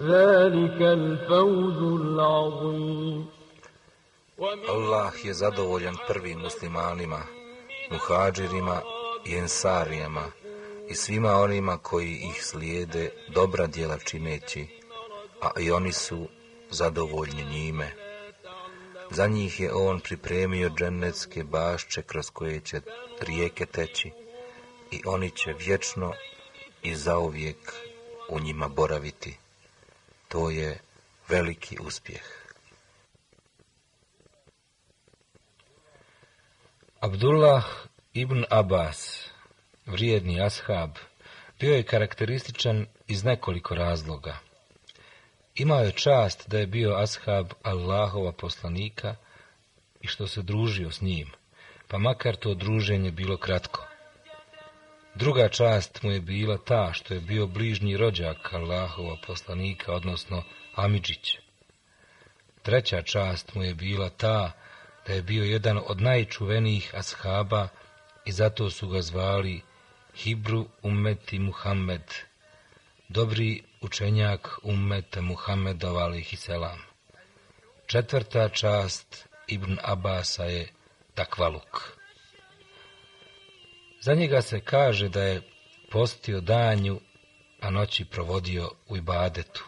ذلك الفوز العظيم Allah je zadovoljan prvim muslimanima, muhađirima i ensarijama i svima onima koji ih slijede dobra djela čineći, a i oni su zadovoljni njime. Za njih je on pripremio dženecke bašče kroz koje će rijeke teći i oni će vječno i zauvijek u njima boraviti. To je veliki uspjeh. Abdullah ibn Abbas, vrijedni ashab, bio je karakterističan iz nekoliko razloga. Imao je čast da je bio ashab Allahova poslanika i što se družio s njim, pa makar to druženje bilo kratko. Druga čast mu je bila ta što je bio bližnji rođak Allahova poslanika, odnosno Amidžić. Treća čast mu je bila ta da je bio jedan od najčuvenijih ashaba i zato su ga zvali Hibru Ummeti Muhammed, dobri učenjak Ummeta Muhammedova alaihisselam. Četvrta čast Ibn Abasa je takvaluk. Za njega se kaže da je postio danju, a noći provodio u ibadetu.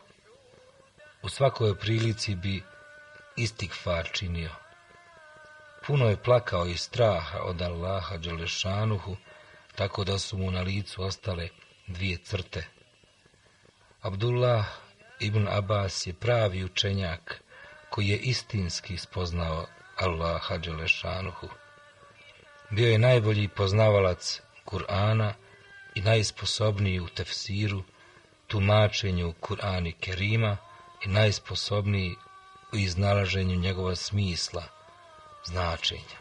U svakoj prilici bi istikfar činio. Puno je plakao iz straha od Allaha Đelešanuhu, tako da su mu na licu ostale dvije crte. Abdullah ibn Abbas je pravi učenjak koji je istinski spoznao Allaha Đelešanuhu Bio je najbolji poznavalac Kur'ana i najsposobniji u tefsiru, tumačenju Kur'ani Kerima i najsposobniji u iznalaženju njegova smisla, značenja.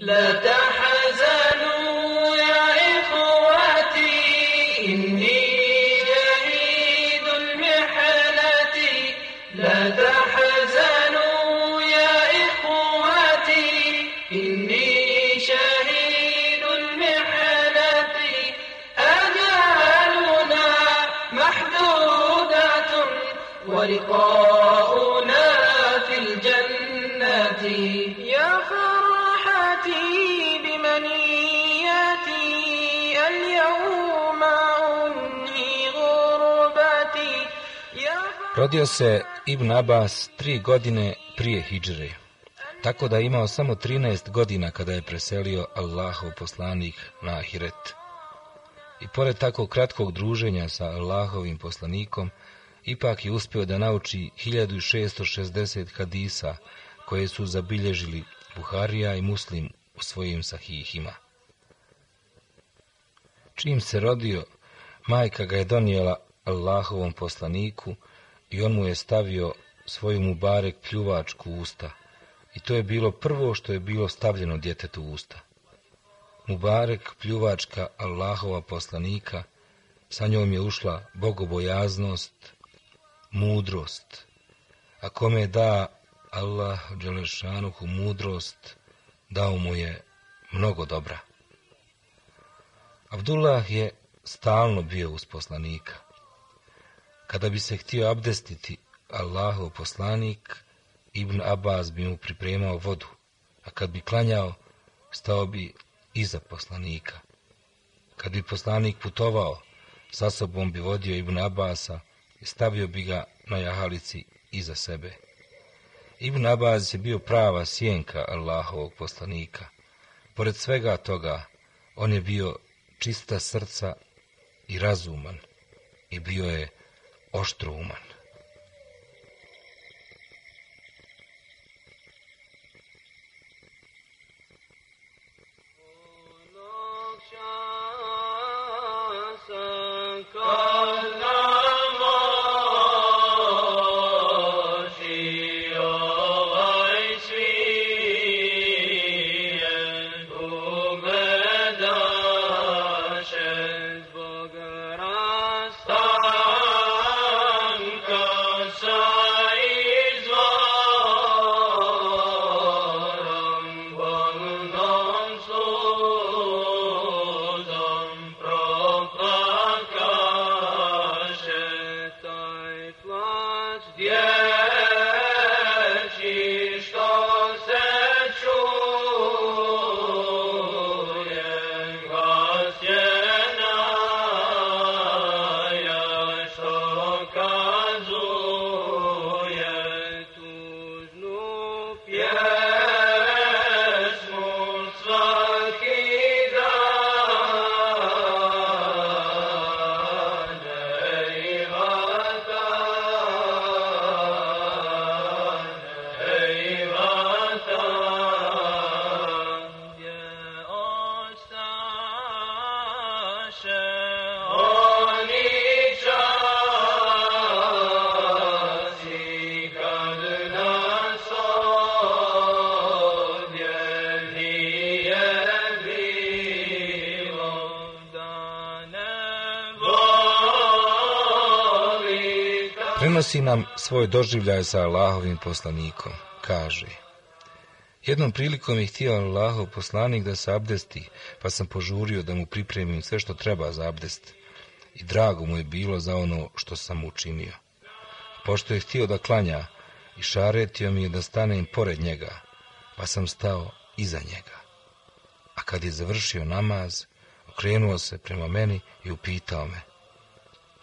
لا تحزنوا ولقاؤنا في الجنة يا فرحتي بمنياتي اليوم أنهي غربتي يا Rodio se Ibn Abbas tri godine prije hijdžre, tako da je imao samo 13 godina kada je preselio Allahov poslanik na Ahiret. I pored tako kratkog druženja sa Allahovim poslanikom, ipak je uspio da nauči 1660 hadisa koje su zabilježili Buharija i Muslim u svojim sahihima. Čim se rodio, majka ga je donijela Allahovom poslaniku i on mu je stavio svoju mubarek pljuvačku u usta. I to je bilo prvo što je bilo stavljeno djetetu u usta. Mubarek pljuvačka Allahova poslanika, sa njom je ušla bogobojaznost, mudrost. A kome da Allah Đelešanuhu mudrost, dao mu je mnogo dobra. Abdullah je stalno bio uz poslanika. Kada bi se htio abdestiti Allahov poslanik, Ibn Abbas bi mu pripremao vodu, a kad bi klanjao, stao bi iza poslanika. Kad bi poslanik putovao, sa sobom bi vodio Ibn Abasa i stavio bi ga na jahalici iza sebe. Ibn Abbas je bio prava sjenka Allahovog poslanika. Pored svega toga, on je bio čista srca i razuman i bio je oštrouman. Prenosi nam svoj doživljaj sa Allahovim poslanikom. Kaže, jednom prilikom je htio Allahov poslanik da se abdesti, pa sam požurio da mu pripremim sve što treba za abdest. I drago mu je bilo za ono što sam učinio. Pošto je htio da klanja, i šaretio mi je da stanem pored njega, pa sam stao iza njega. A kad je završio namaz, okrenuo se prema meni i upitao me,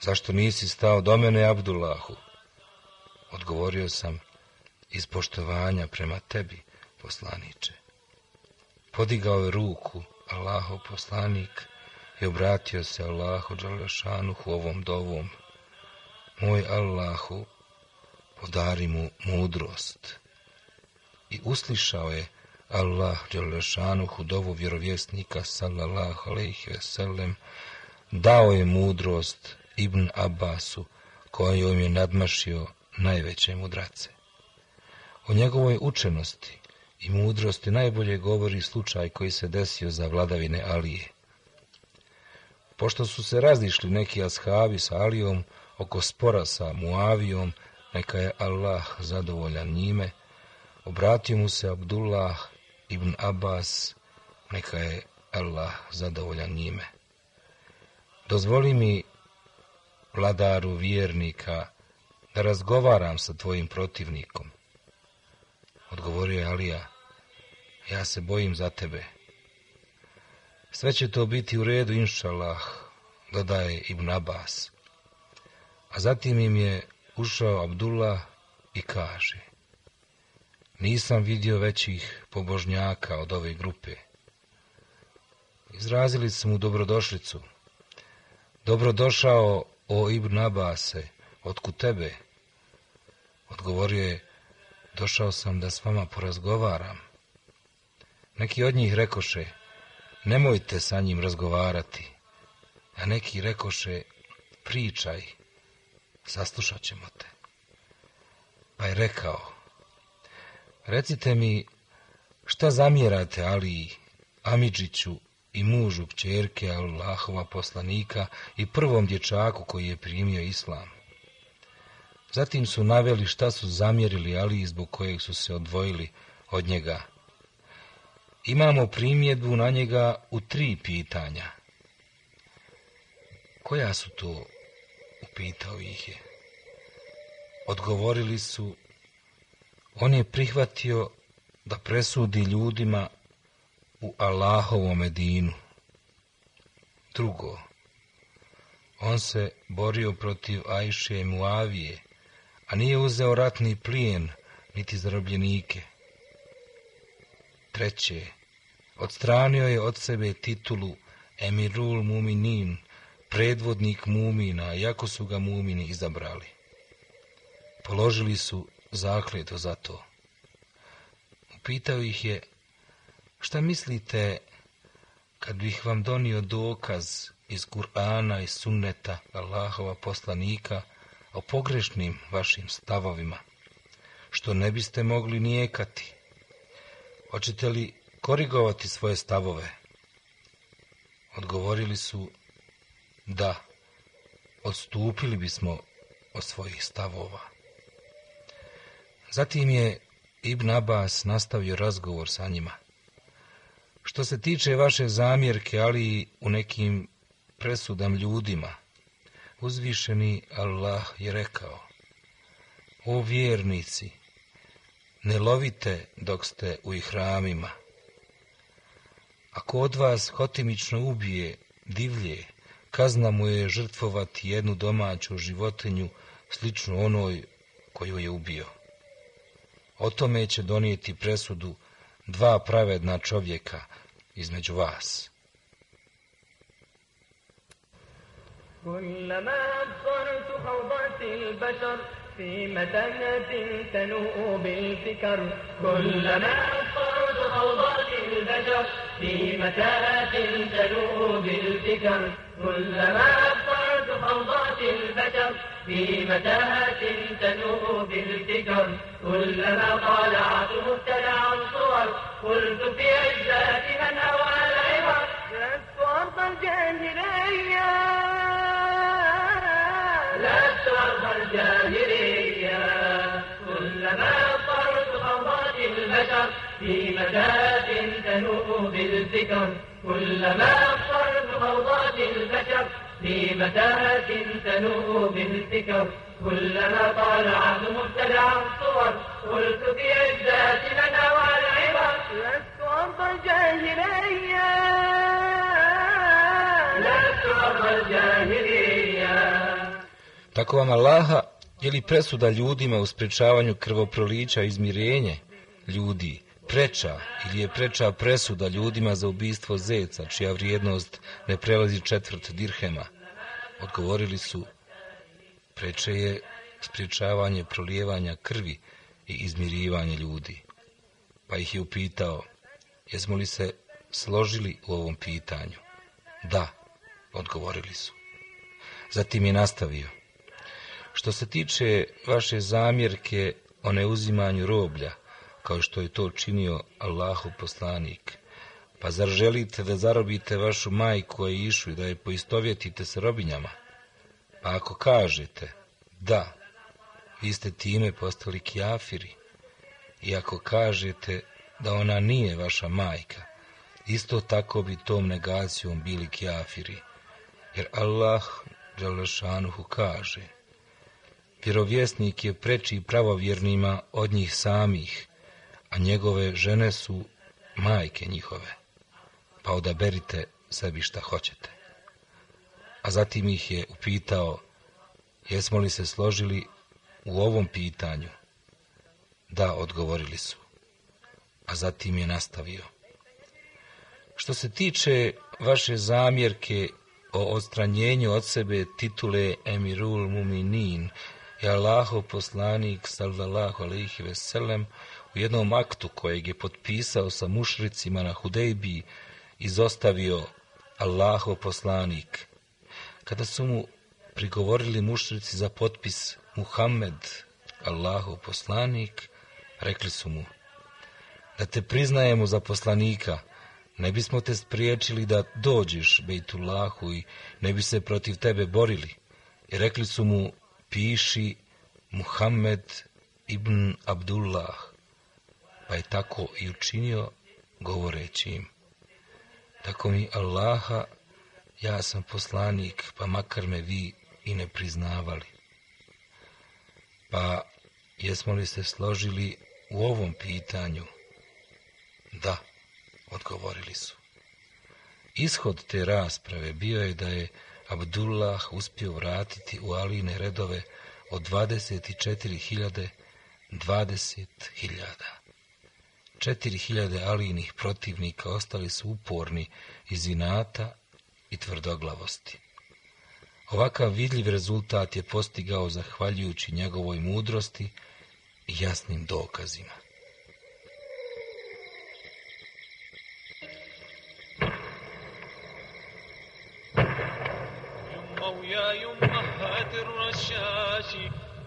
zašto nisi stao do mene, Abdullahu? Odgovorio sam, iz poštovanja prema tebi, poslaniče. Podigao je ruku, Allahov poslanik, i obratio se Allahu Đalešanuhu ovom dovom. Moj Allahu, podari mu mudrost. I uslišao je Allah Đalešanuhu dovu vjerovjesnika sallallahu alaihi ve sellem, dao je mudrost Ibn Abbasu, kojom je nadmašio najveće mudrace. O njegovoj učenosti i mudrosti najbolje govori slučaj koji se desio za vladavine Alije. Pošto su se razišli neki ashabi sa Alijom oko spora sa Muavijom, neka je Allah zadovoljan njime, obratio mu se Abdullah ibn Abbas, neka je Allah zadovoljan njime. Dozvoli mi, vladaru vjernika, da razgovaram sa tvojim protivnikom. Odgovorio je Alija, ja se bojim za tebe. Sve će to biti u redu, inšalah, dodaje Ibn Abbas. A zatim im je ušao Abdullah i kaže Nisam vidio većih pobožnjaka od ove grupe. Izrazili su mu dobrodošlicu. Dobrodošao o Ibn Abase, otku tebe? Odgovorio je, došao sam da s vama porazgovaram. Neki od njih rekoše, nemojte sa njim razgovarati, a neki rekoše, pričaj, saslušat ćemo te. Pa je rekao, recite mi šta zamjerate Ali, Amidžiću i mužu kćerke Allahova poslanika i prvom dječaku koji je primio islam. Zatim su naveli šta su zamjerili Ali zbog kojeg su se odvojili od njega. Imamo primjedbu na njega u tri pitanja. Koja su to upitao ih je. Odgovorili su, on je prihvatio da presudi ljudima u Allahovom medinu. Drugo, on se borio protiv Ajše i Muavije, a nije uzeo ratni plijen, niti zarobljenike. Treće, odstranio je od sebe titulu Emirul Muminin, predvodnik mumina, jako su ga mumini izabrali. Položili su zakljeto za to. Upitao ih je, šta mislite kad bih vam donio dokaz iz Kur'ana i sunneta Allahova poslanika o pogrešnim vašim stavovima, što ne biste mogli nijekati? Hoćete li korigovati svoje stavove? Odgovorili su, da odstupili bismo od svojih stavova. Zatim je Ibn Abbas nastavio razgovor sa njima. Što se tiče vaše zamjerke, ali u nekim presudam ljudima, uzvišeni Allah je rekao, o vjernici, ne lovite dok ste u ihramima. Ako od vas hotimično ubije divlje, kazna mu je žrtvovati jednu domaću životinju sličnu onoj koju je ubio. O tome će donijeti presudu dva pravedna čovjeka između vas. كلما أبصرت خوضات البشر في متنة تنوء بالفكر. كلما أبصرت خوضات البشر في متاهة تنوء بالفكر. كلما أبصرت خوضات البشر في متاهة تنوء بالفكر. كلما طالعت مبتدعا صور قلت في عزات من هوى العبر لست أرض الجاهلية في متاهة تنوء بالفكر كلما أبصرت خوضات البشر في متاهة تنوء بالفكر كلما طالعت مبتدع الصور قلت في عزات من هوى العبر لست أرض الجاهلية لست أرض الجاهلية Tako vam Allaha je li presuda ljudima u sprečavanju krvoprolića i izmirenje ljudi preča ili je preča presuda ljudima za ubistvo zeca čija vrijednost ne prelazi četvrt dirhema? Odgovorili su preče je spriječavanje prolijevanja krvi i izmirivanje ljudi. Pa ih je upitao, jesmo li se složili u ovom pitanju? Da, odgovorili su. Zatim je nastavio. Što se tiče vaše zamjerke o neuzimanju roblja, kao što je to činio Allahu poslanik, pa zar želite da zarobite vašu majku i išu i da je poistovjetite sa robinjama? Pa ako kažete, da, vi ste time postali kjafiri, i ako kažete da ona nije vaša majka, isto tako bi tom negacijom bili kjafiri, jer Allah Đalešanuhu kaže, vjerovjesnik je preči pravovjernima od njih samih, a njegove žene su majke njihove, pa odaberite sebi šta hoćete. A zatim ih je upitao, jesmo li se složili u ovom pitanju? Da, odgovorili su. A zatim je nastavio. Što se tiče vaše zamjerke o odstranjenju od sebe titule Emirul Muminin je Allahov poslanik sallallahu alaihi veselem u jednom aktu kojeg je potpisao sa mušricima na Hudejbi izostavio Allahov poslanik. Kada su mu prigovorili mušrici za potpis Muhammed, Allahov poslanik, rekli su mu da te priznajemo za poslanika, ne bismo te spriječili da dođeš Bejtullahu i ne bi se protiv tebe borili. I rekli su mu, piši Muhammed ibn Abdullah, pa je tako i učinio govoreći im. Tako mi Allaha, ja sam poslanik, pa makar me vi i ne priznavali. Pa jesmo li se složili u ovom pitanju? Da, odgovorili su. Ishod te rasprave bio je da je Abdullah uspio vratiti u Aline redove od 24.000 20.000. 4.000 Alinih protivnika ostali su uporni iz inata i tvrdoglavosti. Ovakav vidljiv rezultat je postigao zahvaljujući njegovoj mudrosti i jasnim dokazima.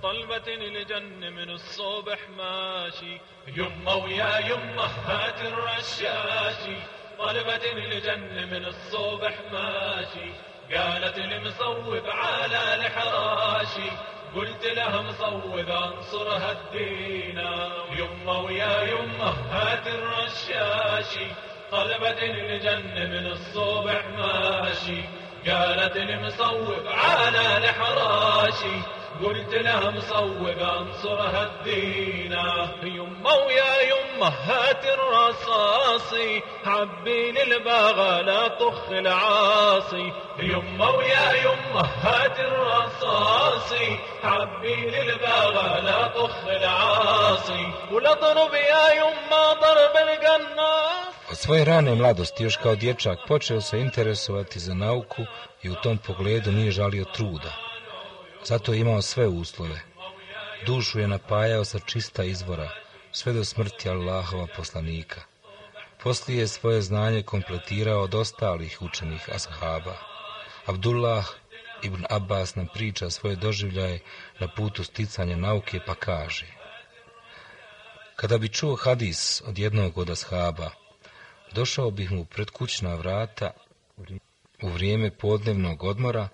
طلبة الجن من الصبح ماشي يمه ويا يمه هات الرشاشي طلبة الجن من الصبح ماشي قالت المصوب على الحراشي. قلت لها مصوب انصر هدينا يمه ويا يمه هات الرشاشي طلبة الجن من الصبح ماشي قالت المصوب على الحراشي. قلت لها مصوب انصر هدينا يمه ويا يمه هات الرصاصي حبي للباغى لا طخ العاصي يمه ويا يمه هات الرصاصي حبي للباغى لا طخ العاصي ولاضرب يا يمه ضرب القناص Od svoje rane mladosti, još kao dječak, počeo se interesovati za nauku i u tom pogledu nije žalio truda. Zato je imao sve uslove. Dušu je napajao sa čista izvora, sve do smrti Allahova poslanika. Poslije je svoje znanje kompletirao od ostalih učenih ashaba. Abdullah ibn Abbas nam priča svoje doživljaje na putu sticanja nauke pa kaže Kada bi čuo hadis od jednog od ashaba, došao bih mu pred kućna vrata u vrijeme podnevnog odmora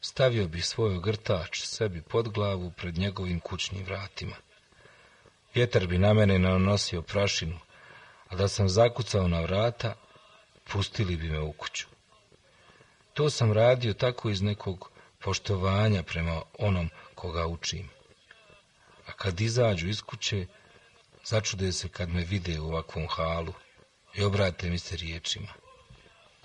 stavio bi svoj grtač sebi pod glavu pred njegovim kućnim vratima. Vjetar bi na mene nanosio prašinu, a da sam zakucao na vrata, pustili bi me u kuću. To sam radio tako iz nekog poštovanja prema onom koga učim. A kad izađu iz kuće, začude se kad me vide u ovakvom halu i obrate mi se riječima.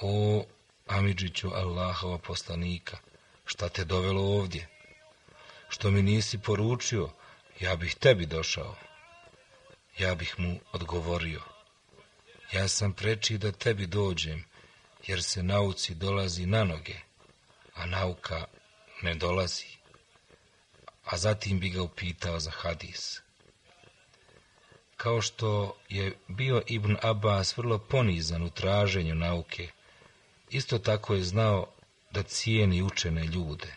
O, Amidžiću Allahova poslanika, šta te dovelo ovdje? Što mi nisi poručio, ja bih tebi došao. Ja bih mu odgovorio. Ja sam preči da tebi dođem, jer se nauci dolazi na noge, a nauka ne dolazi. A zatim bi ga upitao za hadis. Kao što je bio Ibn Abbas vrlo ponizan u traženju nauke, isto tako je znao da cijeni učene ljude,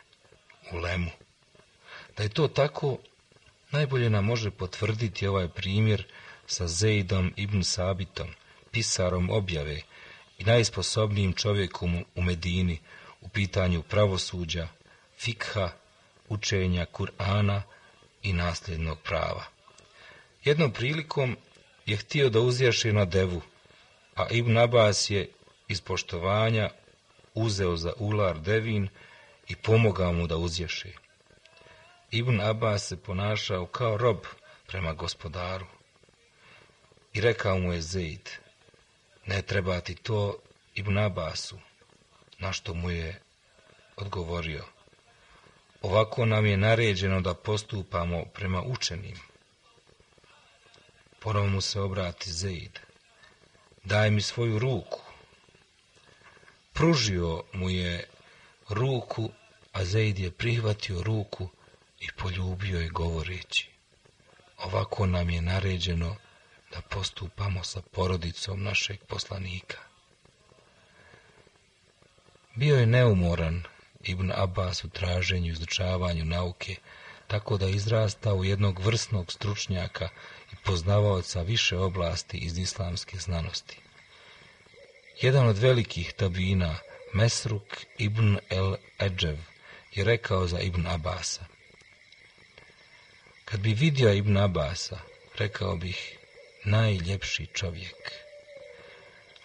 u lemu. Da je to tako, najbolje nam može potvrditi ovaj primjer sa Zeidom ibn Sabitom, pisarom objave i najsposobnijim čovjekom u Medini u pitanju pravosuđa, fikha, učenja Kur'ana i nasljednog prava. Jednom prilikom je htio da uzjaše na devu, a Ibn Abbas je iz poštovanja uzeo za ular devin i pomogao mu da uzješe. Ibn Abbas se ponašao kao rob prema gospodaru. I rekao mu je Zeid, ne treba ti to Ibn Abbasu, na što mu je odgovorio. Ovako nam je naređeno da postupamo prema učenim. Ponovo mu se obrati Zeid. Daj mi svoju ruku. Pružio mu je ruku, a Zaid je prihvatio ruku i poljubio je govoreći. Ovako nam je naređeno da postupamo sa porodicom našeg poslanika. Bio je neumoran Ibn Abbas u traženju i izučavanju nauke, tako da izrasta u jednog vrsnog stručnjaka i poznavaoca više oblasti iz islamske znanosti. Jedan od velikih tabina, Mesruk ibn el Eđev, je rekao za Ibn Abasa. Kad bi vidio Ibn Abasa, rekao bih, najljepši čovjek.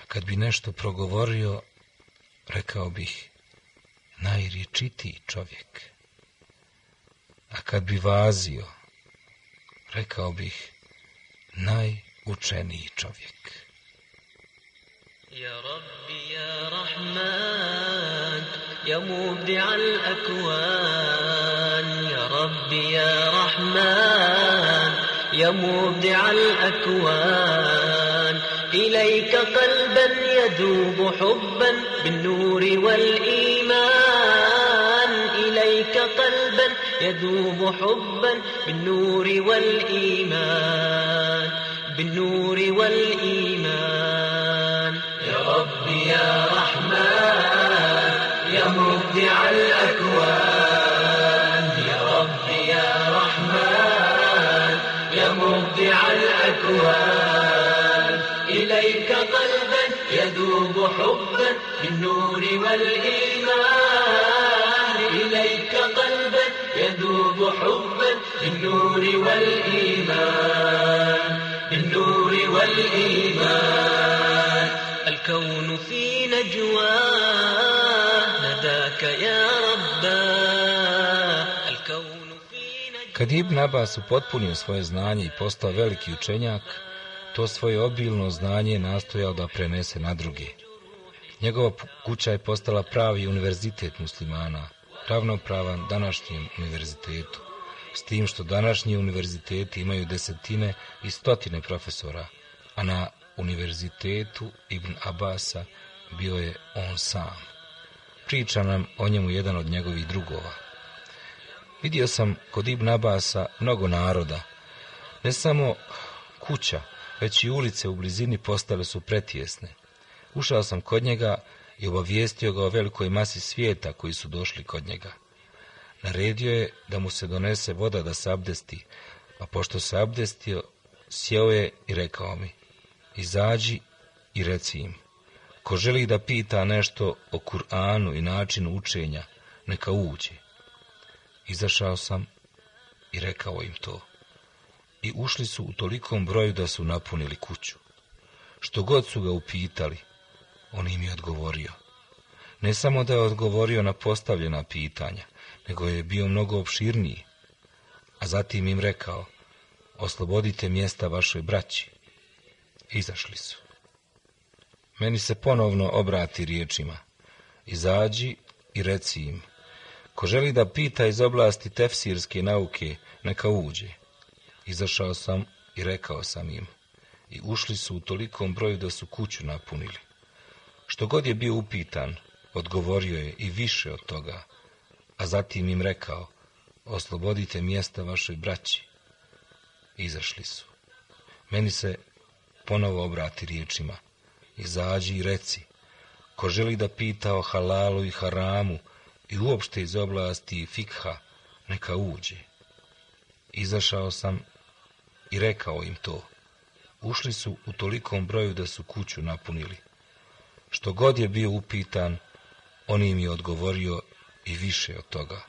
A kad bi nešto progovorio, rekao bih, najriječitiji čovjek. A kad bi vazio, rekao bih, najučeniji čovjek. يا ربي يا رحمن يا مبدع الأكوان. يا ربي يا رحمن يا مبدع الأكوان. إليك قلبا يذوب حبا بالنور والإيمان. إليك قلبا يذوب حبا بالنور والإيمان. بالنور والإيمان. يا رحمن يا مبدع الأكوان. يا ربي يا رحمن يا مبدع الأكوان. إليك قلبا يذوب حبا بالنور والإيمان. إليك قلبا يذوب حبا بالنور والإيمان. بالنور والإيمان. الكون في نجواه نداك يا رباه الكون في نجواه Kad je Ibn Abbas upotpunio svoje znanje i postao veliki učenjak, to svoje obilno znanje je nastojao da prenese na druge. Njegova kuća je postala pravi univerzitet muslimana, ravnopravan današnjem univerzitetu, s tim što današnji univerziteti imaju desetine i stotine profesora, a na univerzitetu Ibn Abasa bio je on sam. Priča nam o njemu jedan od njegovih drugova. Vidio sam kod Ibn Abasa mnogo naroda. Ne samo kuća, već i ulice u blizini postale su pretjesne. Ušao sam kod njega i obavijestio ga o velikoj masi svijeta koji su došli kod njega. Naredio je da mu se donese voda da se abdesti, a pošto se abdestio, sjeo je i rekao mi, izađi i reci im, ko želi da pita nešto o Kur'anu i načinu učenja, neka uđe. Izašao sam i rekao im to. I ušli su u tolikom broju da su napunili kuću. Što god su ga upitali, on im je odgovorio. Ne samo da je odgovorio na postavljena pitanja, nego je bio mnogo opširniji. A zatim im rekao, oslobodite mjesta vašoj braći. Izašli su. Meni se ponovno obrati riječima. Izađi i reci im, ko želi da pita iz oblasti tefsirske nauke, neka uđe. Izašao sam i rekao sam im, i ušli su u tolikom broju da su kuću napunili. Što god je bio upitan, odgovorio je i više od toga, a zatim im rekao, oslobodite mjesta vašoj braći. Izašli su. Meni se ponovo obrati riječima, izađi i reci, ko želi da pita o halalu i haramu i uopšte iz oblasti fikha, neka uđe. Izašao sam i rekao im to. Ušli su u tolikom broju da su kuću napunili. Što god je bio upitan, on im je odgovorio i više od toga.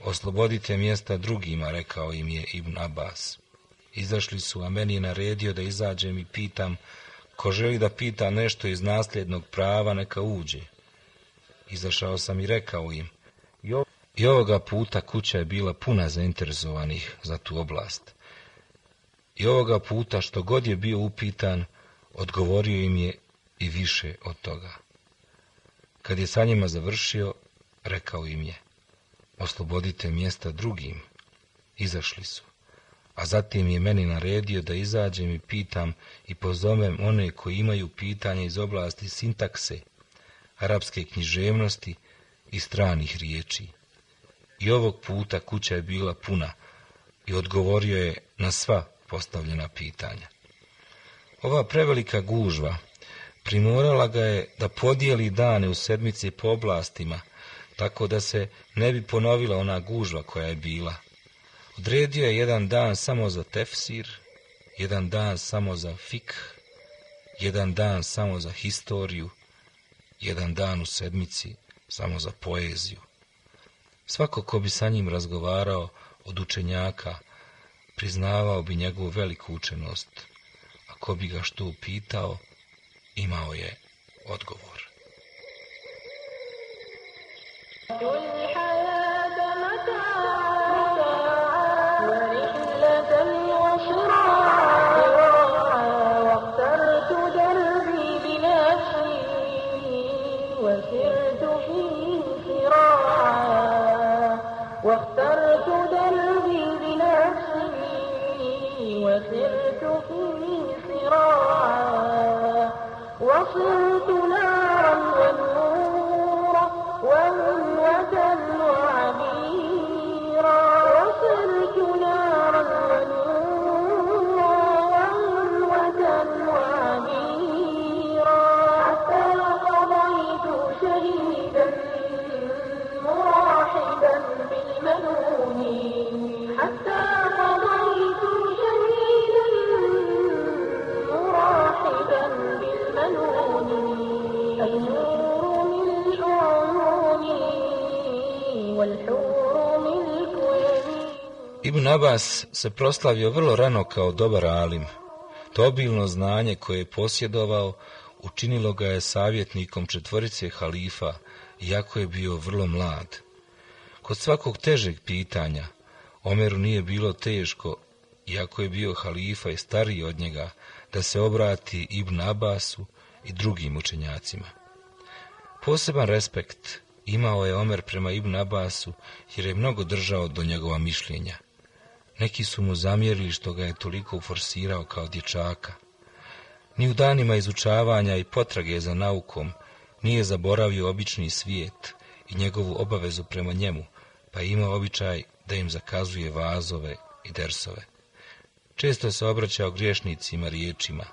Oslobodite mjesta drugima, rekao im je Ibn Abbas. Izašli su, a meni je naredio da izađem i pitam, ko želi da pita nešto iz nasljednog prava, neka uđe. Izašao sam i rekao im, i ovoga puta kuća je bila puna zainteresovanih za tu oblast. I ovoga puta što god je bio upitan, odgovorio im je i više od toga. Kad je sa njima završio, rekao im je, oslobodite mjesta drugim. Izašli su. A zatim je meni naredio da izađem i pitam i pozovem one koji imaju pitanje iz oblasti sintakse, arapske književnosti i stranih riječi. I ovog puta kuća je bila puna i odgovorio je na sva postavljena pitanja. Ova prevelika gužva primorala ga je da podijeli dane u sedmici po oblastima, tako da se ne bi ponovila ona gužva koja je bila. Odredio je jedan dan samo za tefsir, jedan dan samo za fik, jedan dan samo za historiju, jedan dan u sedmici samo za poeziju. Svako ko bi sa njim razgovarao od učenjaka, priznavao bi njegovu veliku učenost, a ko bi ga što upitao, imao je odgovor. واستقم صراعا وصراعا Ibn Abbas se proslavio vrlo rano kao dobar alim. To obilno znanje koje je posjedovao učinilo ga je savjetnikom četvorice halifa, iako je bio vrlo mlad. Kod svakog težeg pitanja, Omeru nije bilo teško, iako je bio halifa i stariji od njega, da se obrati Ibn Abbasu i drugim učenjacima. Poseban respekt imao je Omer prema Ibn Abbasu, jer je mnogo držao do njegova mišljenja. Neki su mu zamjerili što ga je toliko uforsirao kao dječaka. Ni u danima izučavanja i potrage za naukom nije zaboravio obični svijet i njegovu obavezu prema njemu, pa je imao običaj da im zakazuje vazove i dersove. Često se obraćao griješnicima riječima.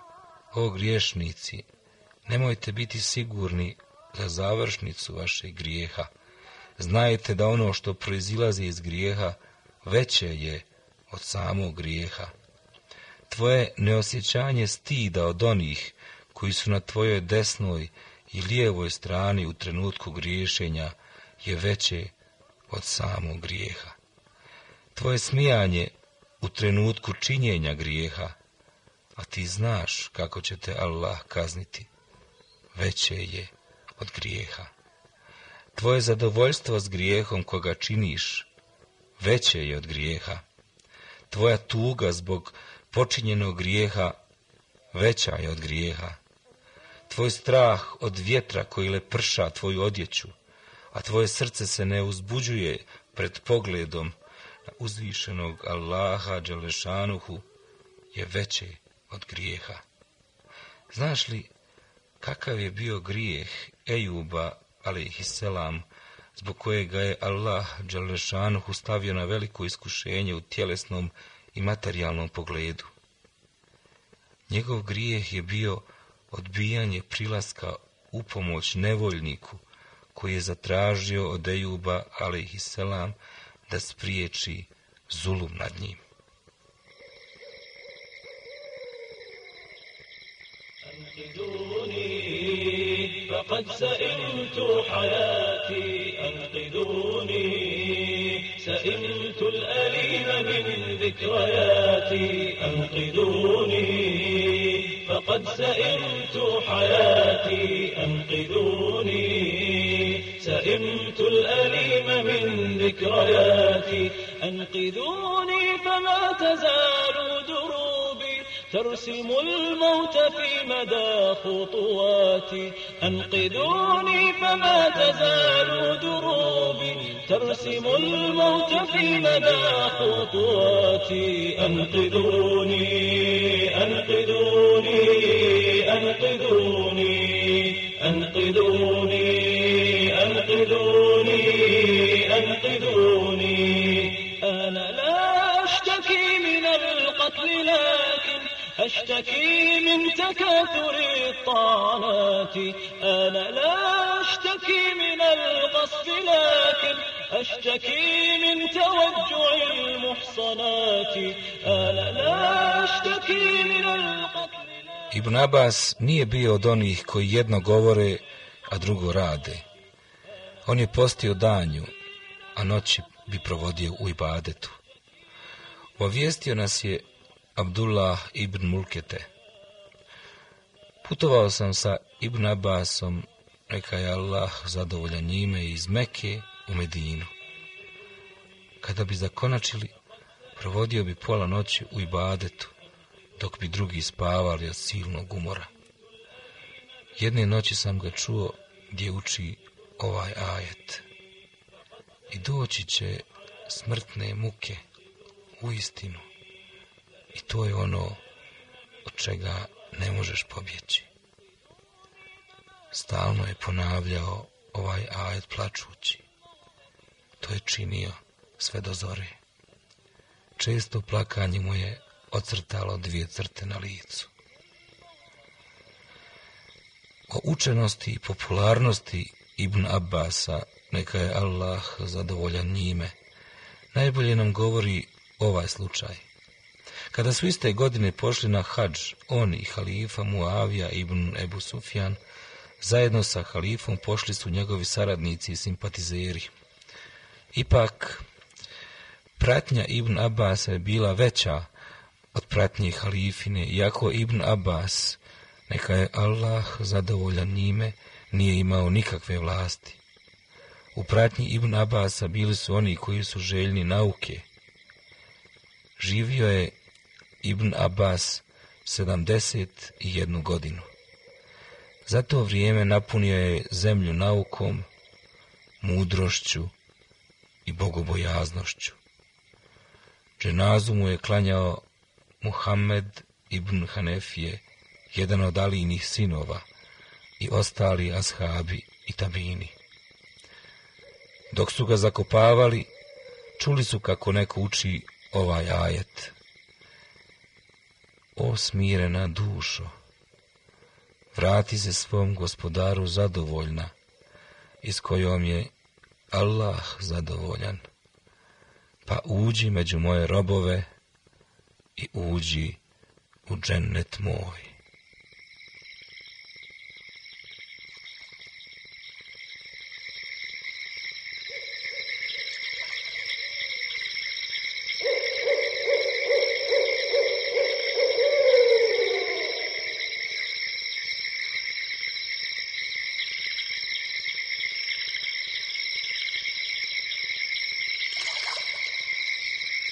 O griješnici, nemojte biti sigurni za završnicu vašeg grijeha. Znajte da ono što proizilazi iz grijeha veće je od samog grijeha. Tvoje neosjećanje stida od onih koji su na tvojoj desnoj i lijevoj strani u trenutku griješenja je veće od samog grijeha. Tvoje smijanje u trenutku činjenja grijeha a ti znaš kako će te Allah kazniti, veće je od grijeha. Tvoje zadovoljstvo s grijehom koga činiš, veće je od grijeha. Tvoja tuga zbog počinjenog grijeha, veća je od grijeha. Tvoj strah od vjetra koji leprša tvoju odjeću, a tvoje srce se ne uzbuđuje pred pogledom na uzvišenog Allaha Đelešanuhu je veće od grijeha. Znaš li kakav je bio grijeh Ejuba, alaihisselam, zbog kojega je Allah Đalešanuhu stavio na veliko iskušenje u tjelesnom i materijalnom pogledu. Njegov grijeh je bio odbijanje prilaska u pomoć nevoljniku, koji je zatražio od Ejuba, alaihisselam, da spriječi zulum nad njim. فقد سئمت حياتي أنقذوني. سئمت الأليم من ذكرياتي أنقذوني. فقد سئمت حياتي أنقذوني. سئمت الأليم من ذكرياتي أنقذوني. فما تزال ترسم الموت في مدى خطواتي. أنقذوني فما تزال دروبي. ترسم الموت في مدى خطواتي. أنقذوني أنقذوني أنقذوني أنقذوني أنقذوني أنقذوني. أشتكي من تكاثر الطعنات أنا لا أشتكي من الغصب لكن أشتكي من توجع المحصنات أنا لا أشتكي من القتل Ibn Abbas nije bio od onih koji jedno govore, a drugo rade. On je postio danju, a noći bi provodio u ibadetu. Ovijestio nas je Abdullah ibn Mulkete. Putovao sam sa Ibn Abbasom, neka je Allah zadovoljan njime iz Meke u Medinu. Kada bi zakonačili, provodio bi pola noći u ibadetu, dok bi drugi spavali od silnog umora. Jedne noći sam ga čuo gdje uči ovaj ajet. I doći će smrtne muke u istinu. I to je ono od čega ne možeš pobjeći. Stalno je ponavljao ovaj ajet plačući. To je činio sve do zore. Često plakanje mu je ocrtalo dvije crte na licu. O učenosti i popularnosti Ibn Abbasa, neka je Allah zadovoljan njime, najbolje nam govori ovaj slučaj. Kada su iste godine pošli na hađ, on i halifa Muavija ibn Ebu Sufjan, zajedno sa halifom pošli su njegovi saradnici i simpatizeri. Ipak, pratnja Ibn Abbas je bila veća od pratnje halifine, iako Ibn Abbas, neka je Allah zadovoljan njime, nije imao nikakve vlasti. U pratnji Ibn Abasa bili su oni koji su željni nauke. Živio je Ibn Abbas 71 godinu. Za to vrijeme napunio je zemlju naukom, mudrošću i bogobojaznošću. Dženazu mu je klanjao Muhammed ibn Hanefije, jedan od Alijinih sinova, i ostali ashabi i tabini. Dok su ga zakopavali, čuli su kako neko uči ovaj ajet. O smirena dušo, vrati se svom gospodaru zadovoljna, iz kojom je Allah zadovoljan, pa uđi među moje robove i uđi u džennet moj.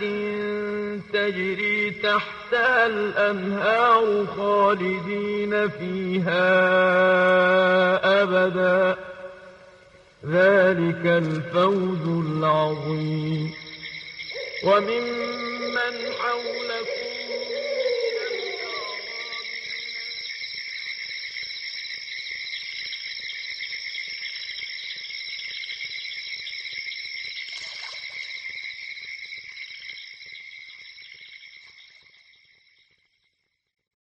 جنات تجري تحتها الأنهار خالدين فيها أبدا ذلك الفوز العظيم ومن